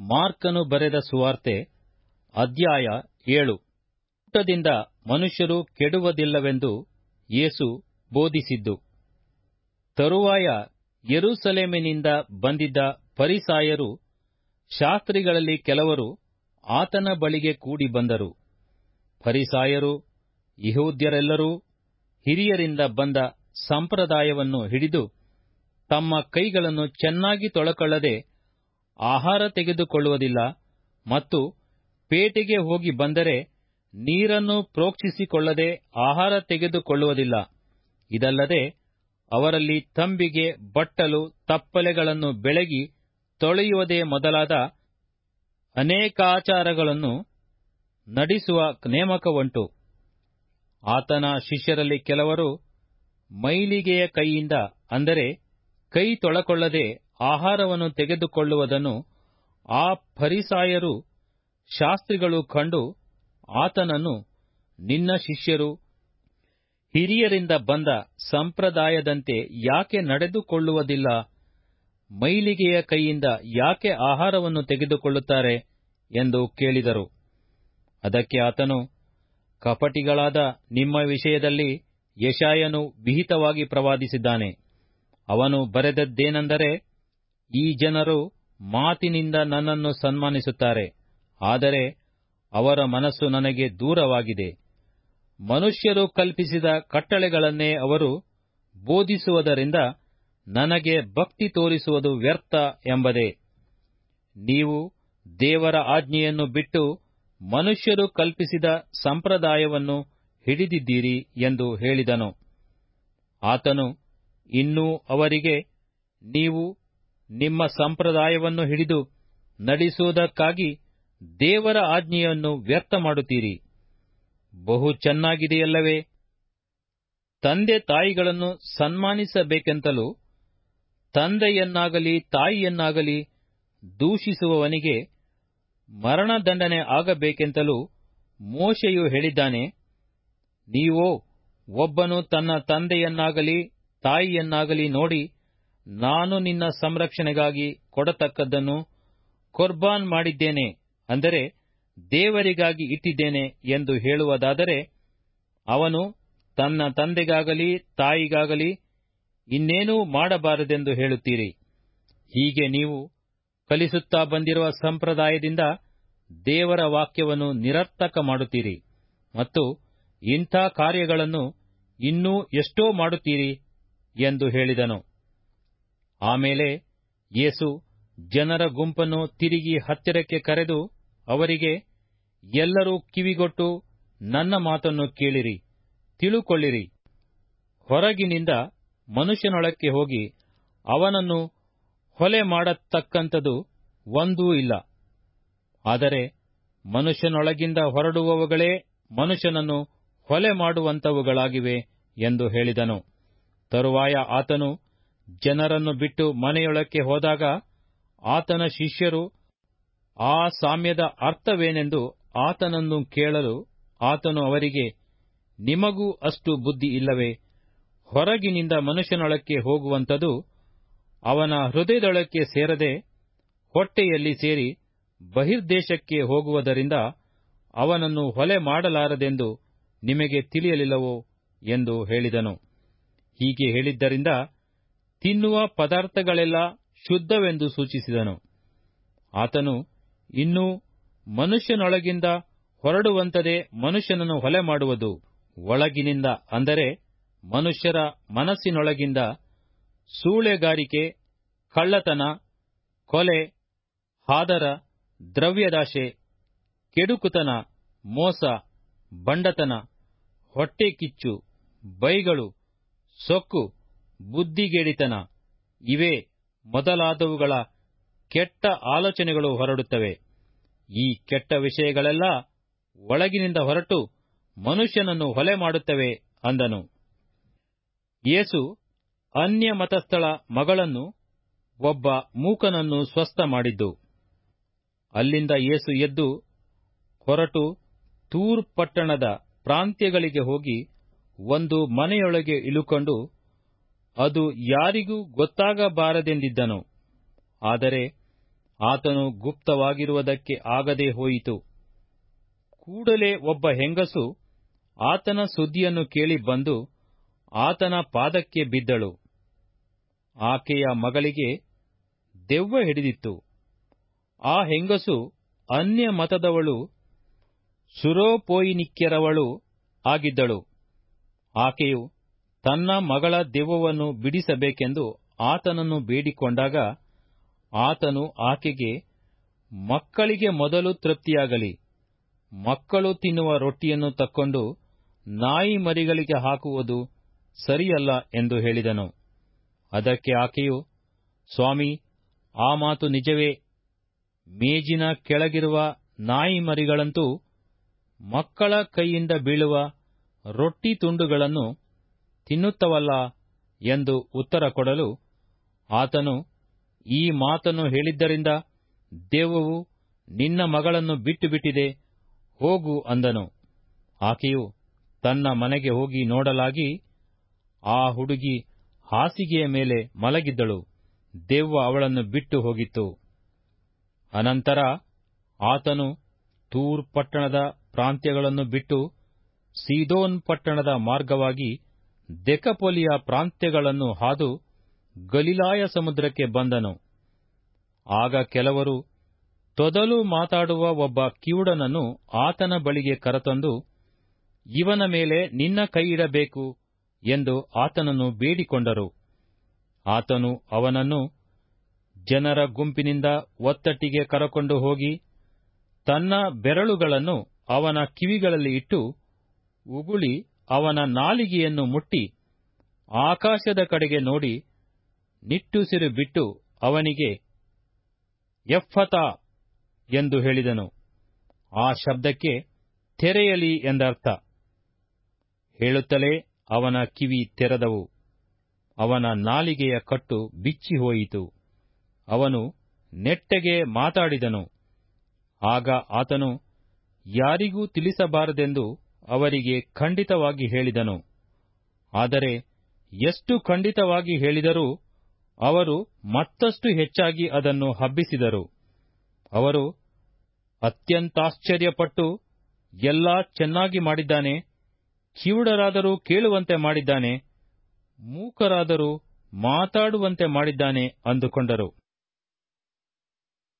ಮಾರ್ಕನು ಬರೆದ ಸುವಾರ್ತೆ, ಅಧ್ಯಾಯ ಏಳು. ಊಟದಿಂದ ಮನುಷ್ಯರು ಕೆಡುವುದಿಲ್ಲವೆಂದು ಯೇಸು ಬೋಧಿಸಿದ್ದು. ತರುವಾಯ ಯರುಸಲೇಮಿನಿಂದ ಬಂದಿದ್ದ ಪರಿಸಾಯರು ಶಾಸ್ತ್ರಿಗಳಲ್ಲಿ ಕೆಲವರು ಆತನ ಬಳಿಗೆ ಕೂಡಿ ಬಂದರು. ಪರಿಸಾಯರು ಯಹೂದ್ಯರೆಲ್ಲರೂ ಹಿರಿಯರಿಂದ ಬಂದ ಸಂಪ್ರದಾಯವನ್ನು ಹಿಡಿದು ತಮ್ಮ ಕೈಗಳನ್ನು ಚೆನ್ನಾಗಿ ತೊಳಕೊಳ್ಳದೆ ಆಹಾರ ತೆಗೆದುಕೊಳ್ಳುವುದಿಲ್ಲ ಮತ್ತು ಪೇಟೆಗೆ ಹೋಗಿ ಬಂದರೆ ನೀರನ್ನು ಪ್ರೋಕ್ಷಿಸಿಕೊಳ್ಳದೆ ಆಹಾರ ತೆಗೆದುಕೊಳ್ಳುವುದಿಲ್ಲ. ಇದಲ್ಲದೆ ಅವರಲ್ಲಿ ತಂಬಿಗೆ ಬಟ್ಟಲು ತಪ್ಪಲೆಗಳನ್ನು ಬೆಳಗಿ ತೊಳೆಯುವುದೇ ಮೊದಲಾದ ಅನೇಕಾಚಾರಗಳನ್ನು ನಡೆಸುವ ನೇಮಕವುಂಟು. ಆತನ ಶಿಷ್ಯರಲ್ಲಿ ಕೆಲವರು ಮೈಲಿಗೆಯ ಕೈಯಿಂದ ಅಂದರೆ ಕೈ ತೊಳಕೊಳ್ಳದೆ ಆಹಾರವನ್ನು ತೆಗೆದುಕೊಳ್ಳುವುದನ್ನು ಆ ಫರಿಸಾಯರು, ಶಾಸ್ತ್ರಿಗಳು ಕಂಡು ಆತನನ್ನು ನಿನ್ನ ಶಿಷ್ಯರು, ಹಿರಿಯರಿಂದ ಬಂದ ಸಂಪ್ರದಾಯದಂತೆ ಯಾಕೆ ನಡೆದುಕೊಳ್ಳುವುದಿಲ್ಲ? ಮೈಲಿಗೆಯ ಕೈಯಿಂದ ಯಾಕೆ ಆಹಾರವನ್ನು ತೆಗೆದುಕೊಳ್ಳುತ್ತಾರೆ? ಎಂದು ಕೇಳಿದರು. ಅದಕ್ಕೆ ಆತನು, ಕಪಟಿಗಳಾದ ನಿಮ್ಮ ವಿಷಯದಲ್ಲಿ ಯಶಾಯನು ವಿಹಿತವಾಗಿ ಪ್ರವಾದಿಸಿದ್ದಾನೆ. ಅವನು ಬರೆದದ್ದೇನೆಂದರೆ ಈ ಜನರು ಮಾತಿನಿಂದ ನನ್ನನ್ನು ಸನ್ಮಾನಿಸುತ್ತಾರೆ. ಆದರೆ ಅವರ ಮನಸ್ಸು ನನಗೆ ದೂರವಾಗಿದೆ. ಮನುಷ್ಯರು ಕಲ್ಪಿಸಿದ ಕಟ್ಟಳೆಗಳನ್ನೇ ಅವರು ಬೋಧಿಸುವುದರಿಂದ ನನಗೆ ಭಕ್ತಿ ತೋರಿಸುವುದು ವ್ಯರ್ಥ ಎಂಬುದೇ. ನೀವು ದೇವರ ಆಜ್ಞೆಯನ್ನು ಬಿಟ್ಟು ಮನುಷ್ಯರು ಕಲ್ಪಿಸಿದ ಸಂಪ್ರದಾಯವನ್ನು ಹಿಡಿದಿದ್ದೀರಿ ಎಂದು ಹೇಳಿದನು. ಆತನು ಇನ್ನೂ ಅವರಿಗೆ, ನೀವು ನಿಮ್ಮ ಸಂಪ್ರದಾಯವನ್ನು ಹಿಡಿದು ನಡೆಸುವುದಕ್ಕಾಗಿ ದೇವರ ಆಜ್ಞೆಯನ್ನು ವ್ಯರ್ಥ ಮಾಡುತ್ತೀರಿ. ಬಹು ಚೆನ್ನಾಗಿದೆಯಲ್ಲವೇ? ತಂದೆ ತಾಯಿಗಳನ್ನು ಸನ್ಮಾನಿಸಬೇಕೆಂತಲೂ, ತಂದೆಯನ್ನಾಗಲಿ ತಾಯಿಯನ್ನಾಗಲಿ ದೂಷಿಸುವವನಿಗೆ ಮರಣದಂಡನೆ ಆಗಬೇಕೆಂತಲೂ ಮೋಶೆಯು ಹೇಳಿದ್ದಾನೆ, ನೀವೋ ಒಬ್ಬನು ತನ್ನ ತಂದೆಯನ್ನಾಗಲಿ ತಾಯಿಯನ್ನಾಗಲಿ ನೋಡಿ ನಾನು ನಿನ್ನ ಸಂರಕ್ಷಣೆಗಾಗಿ ಕೊಡತಕ್ಕದ್ದನ್ನು ಕೊರ್ಬಾನ್ ಮಾಡಿದ್ದೇನೆ ಅಂದರೆ ದೇವರಿಗಾಗಿ ಇಟ್ಟಿದ್ದೇನೆ ಎಂದು ಹೇಳುವುದಾದರೆ ಅವನು ತನ್ನ ತಂದೆಗಾಗಲಿ ತಾಯಿಗಾಗಲಿ ಇನ್ನೇನೂ ಮಾಡಬಾರದೆಂದು ಹೇಳುತ್ತೀರಿ. ಹೀಗೆ ನೀವು ಕಲಿಸುತ್ತಾ ಬಂದಿರುವ ಸಂಪ್ರದಾಯದಿಂದ ದೇವರ ವಾಕ್ಯವನ್ನು ನಿರರ್ಥಕ ಮಾಡುತ್ತೀರಿ ಮತ್ತು ಇಂಥ ಕಾರ್ಯಗಳನ್ನು ಇನ್ನೂ ಎಷ್ಟೋ ಮಾಡುತ್ತೀರಿ ಎಂದು ಹೇಳಿದನು. ಆಮೇಲೆ ಯೇಸು ಜನರ ಗುಂಪನ್ನು ತಿರುಗಿ ಹತ್ತಿರಕ್ಕೆ ಕರೆದು ಅವರಿಗೆ, ಎಲ್ಲರೂ ಕಿವಿಗೊಟ್ಟು ನನ್ನ ಮಾತನ್ನು ಕೇಳಿರಿ, ತಿಳುಕೊಳ್ಳಿರಿ. ಹೊರಗಿನಿಂದ ಮನುಷ್ಯನೊಳಕ್ಕೆ ಹೋಗಿ ಅವನನ್ನು ಹೊಲೆ ಮಾಡತಕ್ಕಂಥದ್ದು ಒಂದೂ ಇಲ್ಲ. ಆದರೆ ಮನುಷ್ಯನೊಳಗಿಂದ ಹೊರಡುವವುಗಳೇ ಮನುಷ್ಯನನ್ನು ಹೊಲೆ ಮಾಡುವಂಥವುಗಳಾಗಿವೆ ಎಂದು ಹೇಳಿದನು. ತರುವಾಯ ಆತನು ಜನರನ್ನು ಬಿಟ್ಟು ಮನೆಯೊಳಕ್ಕೆ ಹೋದಾಗ ಆತನ ಶಿಷ್ಯರು, ಆ ಸಾಮ್ಯದ ಅರ್ಥವೇನೆಂದು ಆತನನ್ನು ಕೇಳಲು ಆತನು ಅವರಿಗೆ, ನಿಮಗೂ ಅಷ್ಟು ಬುದ್ಧಿ ಇಲ್ಲವೇ? ಹೊರಗಿನಿಂದ ಮನುಷ್ಯನೊಳಕ್ಕೆ ಹೋಗುವಂಥದ್ದು ಅವನ ಹೃದಯದೊಳಕ್ಕೆ ಸೇರದೆ ಹೊಟ್ಟೆಯಲ್ಲಿ ಸೇರಿ ಬಹಿರ್ದೇಶಕ್ಕೆ ಹೋಗುವುದರಿಂದ ಅವನನ್ನು ಹೊಲೆ ಮಾಡಲಾರದೆಂದು ನಿಮಗೆ ತಿಳಿಯಲಿಲ್ಲವೋ ಎಂದು ಹೇಳಿದನು. ಹೀಗೆ ಹೇಳಿದ್ದರಿಂದ ತಿನ್ನುವ ಪದಾರ್ಥಗಳೆಲ್ಲ ಶುದ್ಧವೆಂದು ಸೂಚಿಸಿದನು. ಆತನು ಇನ್ನೂ ಮನುಷ್ಯನೊಳಗಿಂದ ಹೊರಡುವಂತದೇ ಮನುಷ್ಯನನ್ನು ಹೊಲೆ ಮಾಡುವುದು. ಒಳಗಿನಿಂದ ಅಂದರೆ ಮನುಷ್ಯರ ಮನಸ್ಸಿನೊಳಗಿಂದ ಸೂಳೆಗಾರಿಕೆ, ಕಳ್ಳತನ, ಕೊಲೆ, ಹಾದರ, ದ್ರವ್ಯದಾಶೆ, ಕೆಡುಕುತನ, ಮೋಸ, ಬಂಡತನ, ಹೊಟ್ಟೆಕಿಚ್ಚು, ಬೈಗಳು, ಸೊಕ್ಕು ಬುದ್ಧಿಗೇಡಿತನ. ಇವೇ ಮೊದಲಾದವುಗಳ ಕೆಟ್ಟ ಆಲೋಚನೆಗಳು ಹೊರಡುತ್ತವೆ. ಈ ಕೆಟ್ಟ ವಿಷಯಗಳೆಲ್ಲ ಒಳಗಿನಿಂದ ಹೊರಟು ಮನುಷ್ಯನನ್ನು ಹೊಲೆ ಮಾಡುತ್ತವೆ ಅಂದನು. ಯೇಸು ಅನ್ಯ ಮತಸ್ಥಳ ಮಗಳನ್ನು ಒಬ್ಬ ಮೂಕನನ್ನು ಸ್ವಸ್ಥ ಮಾಡಿದ್ದು. ಅಲ್ಲಿಂದ ಯೇಸು ಎದ್ದು ಹೊರಟು ತೂರ್ ಪಟ್ಟಣದ ಪ್ರಾಂತ್ಯಗಳಿಗೆ ಹೋಗಿ ಒಂದು ಮನೆಯೊಳಗೆ ಇಳುಕೊಂಡು ಅದು ಯಾರಿಗೂ ಗೊತ್ತಾಗಬಾರದೆಂದಿದ್ದನು. ಆದರೆ ಆತನು ಗುಪ್ತವಾಗಿರುವುದಕ್ಕೆ ಆಗದೆ ಹೋಯಿತು. ಕೂಡಲೇ ಒಬ್ಬ ಹೆಂಗಸು ಆತನ ಸುದ್ದಿಯನ್ನು ಕೇಳಿ ಬಂದು ಆತನ ಪಾದಕ್ಕೆ ಬಿದ್ದಳು. ಆಕೆಯ ಮಗಳಿಗೆ ದೆವ್ವ ಹಿಡಿದಿತ್ತು. ಆ ಹೆಂಗಸು ಅನ್ಯ ಮತದವಳು ಸುರೋಪೋಯಿನಿಕ್ಯರವಳು ಆಗಿದ್ದಳು. ಆಕೆಯು ತನ್ನ ಮಗಳ ದೆವ್ವವನ್ನು ಬಿಡಿಸಬೇಕೆಂದು ಆತನನ್ನು ಬೇಡಿಕೊಂಡಾಗ ಆತನು ಆಕೆಗೆ, ಮಕ್ಕಳಿಗೆ ಮೊದಲು ತೃಪ್ತಿಯಾಗಲಿ. ಮಕ್ಕಳು ತಿನ್ನುವ ರೊಟ್ಟಿಯನ್ನು ತಕ್ಕೊಂಡು ನಾಯಿ ಮರಿಗಳಿಗೆ ಹಾಕುವುದು ಸರಿಯಲ್ಲ ಎಂದು ಹೇಳಿದನು. ಅದಕ್ಕೆ ಆಕೆಯು, ಸ್ವಾಮಿ, ಆ ಮಾತು ನಿಜವೇ. ಮೇಜಿನ ಕೆಳಗಿರುವ ನಾಯಿ ಮರಿಗಳಂತೂ ಮಕ್ಕಳ ಕೈಯಿಂದ ಬೀಳುವ ರೊಟ್ಟಿ ತುಂಡುಗಳನ್ನು ತಿನ್ನುತ್ತವಲ್ಲ ಎಂದು ಉತ್ತರ ಕೊಡಲು ಆತನು ಈ ಮಾತನ್ನು ಹೇಳಿದ್ದರಿಂದ ದೇವವು ನಿನ್ನ ಮಗಳನ್ನು ಬಿಟ್ಟುಬಿಟ್ಟಿದೆ, ಹೋಗು ಅಂದನು. ಆಕೆಯು ತನ್ನ ಮನೆಗೆ ಹೋಗಿ ನೋಡಲಾಗಿ ಆ ಹುಡುಗಿ ಹಾಸಿಗೆಯ ಮೇಲೆ ಮಲಗಿದ್ದಳು. ದೇವ್ವ ಅವಳನ್ನು ಬಿಟ್ಟು ಹೋಗಿತ್ತು. ಅನಂತರ ಆತನು ತೂರ್ ಪಟ್ಟಣದ ಪ್ರಾಂತ್ಯಗಳನ್ನು ಬಿಟ್ಟು ಸೀದೋನ್ ಪಟ್ಟಣದ ಮಾರ್ಗವಾಗಿ ದೆಕಪೊಲಿಯ ಪ್ರಾಂತ್ಯಗಳನ್ನು ಹಾದು ಗಲಿಲಾಯ ಸಮುದ್ರಕ್ಕೆ ಬಂದನು. ಆಗ ಕೆಲವರು ತೊದಲು ಮಾತಾಡುವ ಒಬ್ಬ ಕಿವುಡನನ್ನು ಆತನ ಬಳಿಗೆ ಕರೆತಂದು, ಇವನ ಮೇಲೆ ನಿನ್ನ ಕೈಯಿಡಬೇಕು ಎಂದು ಆತನನ್ನು ಬೇಡಿಕೊಂಡರು. ಆತನು ಅವನನ್ನು ಜನರ ಗುಂಪಿನಿಂದ ಒತ್ತಟ್ಟಿಗೆ ಕರಕೊಂಡು ಹೋಗಿ, ತನ್ನ ಬೆರಳುಗಳನ್ನು ಅವನ ಕಿವಿಗಳಲ್ಲಿ ಇಟ್ಟು ಉಗುಳಿ ಅವನ ನಾಲಿಗೆಯನ್ನು ಮುಟ್ಟಿ ಆಕಾಶದ ಕಡೆಗೆ ನೋಡಿ ನಿಟ್ಟುಸಿರು ಬಿಟ್ಟು ಅವನಿಗೆ, ಎಫ್ಫತ ಎಂದು ಹೇಳಿದನು. ಆ ಶಬ್ದಕ್ಕೆ ತೆರೆಯಲಿ ಎಂದರ್ಥ. ಹೇಳುತ್ತಲೇ ಅವನ ಕಿವಿ ತೆರೆದವು. ಅವನ ನಾಲಿಗೆಯ ಕಟ್ಟು ಬಿಚ್ಚಿ ಹೋಯಿತು. ಅವನು ನೆಟ್ಟಗೆ ಮಾತಾಡಿದನು. ಆಗ ಆತನು, ಯಾರಿಗೂ ತಿಳಿಸಬಾರದೆಂದು ಅವರಿಗೆ ಖಂಡಿತವಾಗಿ ಹೇಳಿದನು. ಆದರೆ ಎಷ್ಟು ಖಂಡಿತವಾಗಿ ಹೇಳಿದರೂ ಅವರು ಮತ್ತಷ್ಟು ಹೆಚ್ಚಾಗಿ ಅದನ್ನು ಹಬ್ಬಿಸಿದರು. ಅವರು ಅತ್ಯಂತಾಶ್ಚರ್ಯಪಟ್ಟು, ಎಲ್ಲಾ ಚೆನ್ನಾಗಿ ಮಾಡಿದ್ದಾನೆ, ಕಿವುಡರಾದರೂ ಕೇಳುವಂತೆ ಮಾಡಿದ್ದಾನೆ, ಮೂಕರಾದರೂ ಮಾತಾಡುವಂತೆ ಮಾಡಿದ್ದಾನೆ ಅಂದುಕೊಂಡರು.